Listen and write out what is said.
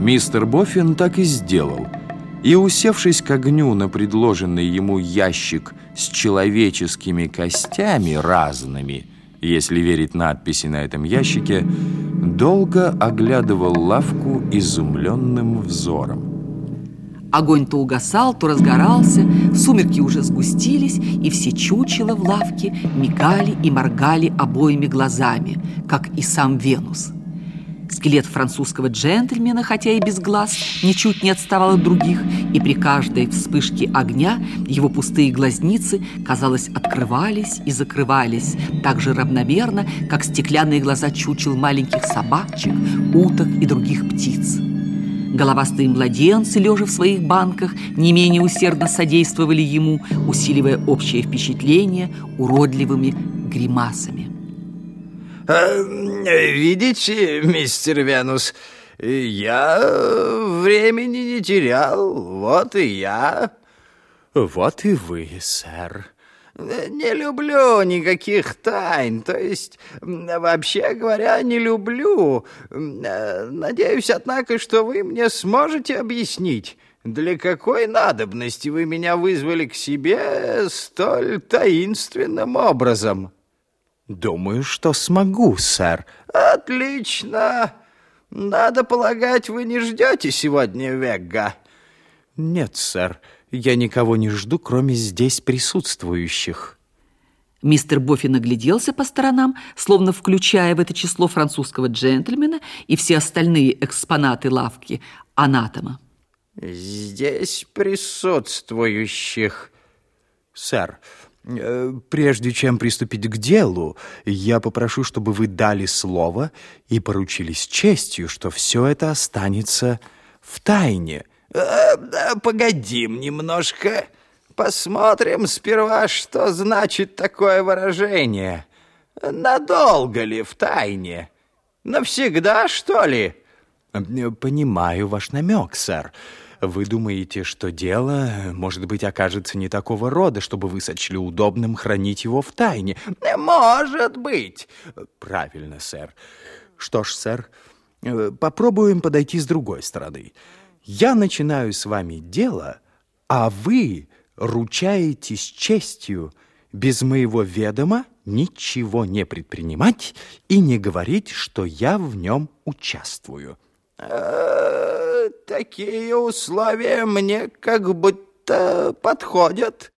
Мистер Боффин так и сделал. И, усевшись к огню на предложенный ему ящик с человеческими костями разными, если верить надписи на этом ящике, долго оглядывал лавку изумленным взором. Огонь то угасал, то разгорался, сумерки уже сгустились, и все чучела в лавке мигали и моргали обоими глазами, как и сам Венус. Скелет французского джентльмена, хотя и без глаз, ничуть не отставал от других, и при каждой вспышке огня его пустые глазницы, казалось, открывались и закрывались так же равномерно, как стеклянные глаза чучел маленьких собачек, уток и других птиц. Головастые младенцы, лежа в своих банках, не менее усердно содействовали ему, усиливая общее впечатление уродливыми гримасами. А, «Видите, мистер Венус, я времени не терял, вот и я». «Вот и вы, сэр», не люблю никаких тайн, то есть, вообще говоря, не люблю. Надеюсь, однако, что вы мне сможете объяснить, для какой надобности вы меня вызвали к себе столь таинственным образом. Думаю, что смогу, сэр. Отлично. Надо полагать, вы не ждете сегодня Вегга? Нет, сэр. Я никого не жду, кроме здесь присутствующих». Мистер Боффи нагляделся по сторонам, словно включая в это число французского джентльмена и все остальные экспонаты лавки анатома. «Здесь присутствующих...» «Сэр, прежде чем приступить к делу, я попрошу, чтобы вы дали слово и поручились честью, что все это останется в тайне». Э, погодим немножко. Посмотрим сперва, что значит такое выражение. Надолго ли в тайне? Навсегда, что ли? Понимаю ваш намек, сэр. Вы думаете, что дело, может быть, окажется не такого рода, чтобы вы сочли удобным хранить его в тайне? Может быть. Правильно, сэр. Что ж, сэр, э, попробуем подойти с другой стороны. Я начинаю с вами дело, а вы ручаетесь честью без моего ведома ничего не предпринимать и не говорить, что я в нем участвую. Такие условия мне как будто подходят.